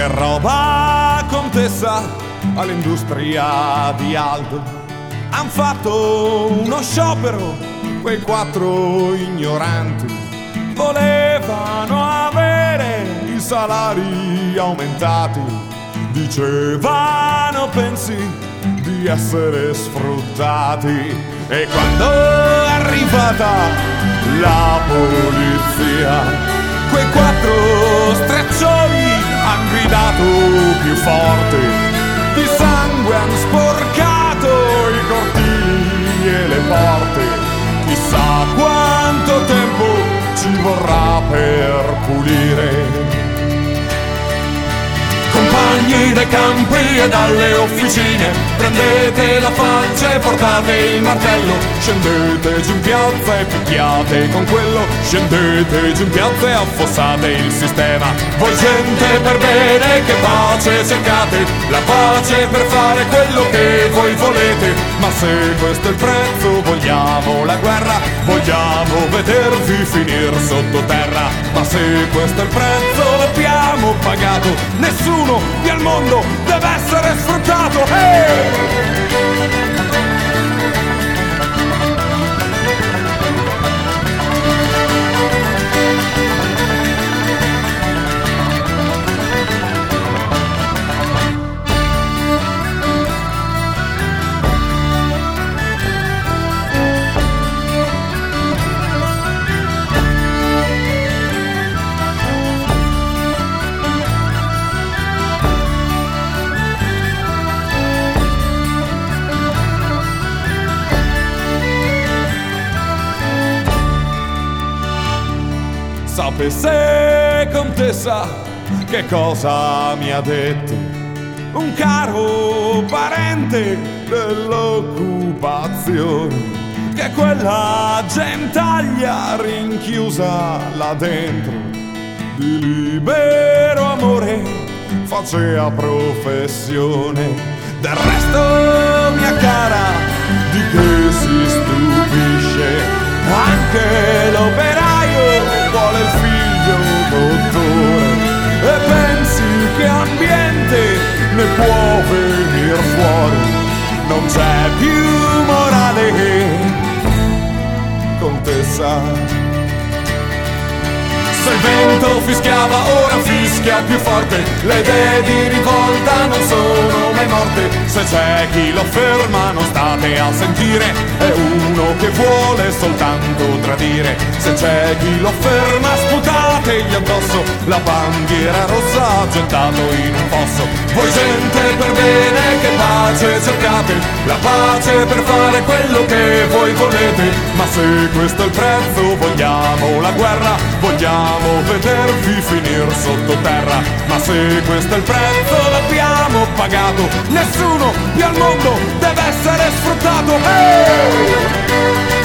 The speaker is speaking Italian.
Che roba contessa all'industria di Aldo. Han fatto uno sciopero, quei quattro ignoranti. Volevano avere i salari aumentati. Dicevano pensi di essere sfruttati. E quando è arrivata la polizia, gridato più forte. Di sangue han sporcato i cortili e le porte. Chissà quanto tempo ci vorrà per pulire. Dai campi e dalle officine, prendete la falce e portate il martello, scendete giù in piazza e picchiate con quello, scendete giù in piazza e affossate il sistema. Voi gente per bene che pace cercate, la pace per fare quello che voi volete, ma se questo è il prezzo vogliamo la guerra, vogliamo vedervi finire sottoterra, ma se questo è il prezzo l'abbiamo pagato, nessuno al mondo deve essere sfruttato. Sapesse contessa che cosa mi ha detto un caro parente dell'occupazione che quella gentaglia rinchiusa là dentro di libero amore faceva professione. Del resto mia cara di che si stupisce anche c'è più morale contessa. Se il vento fischiava ora fischia più forte. Le idee di rivolta non sono mai morte Se c'è chi lo ferma non state a sentire. È uno che vuole soltanto tradire. Se c'è chi lo ferma sputategli addosso. La bandiera rossa gettato in un fosso. Voi gente per bene che pace cercate. La pace per fare quello che voi volete. Ma se questo è il prezzo vogliamo la guerra. Vogliamo vedervi finire sottoterra. Ma se questo è il prezzo l'abbiamo pagato nessuno più al mondo deve essere sfruttato. Hey!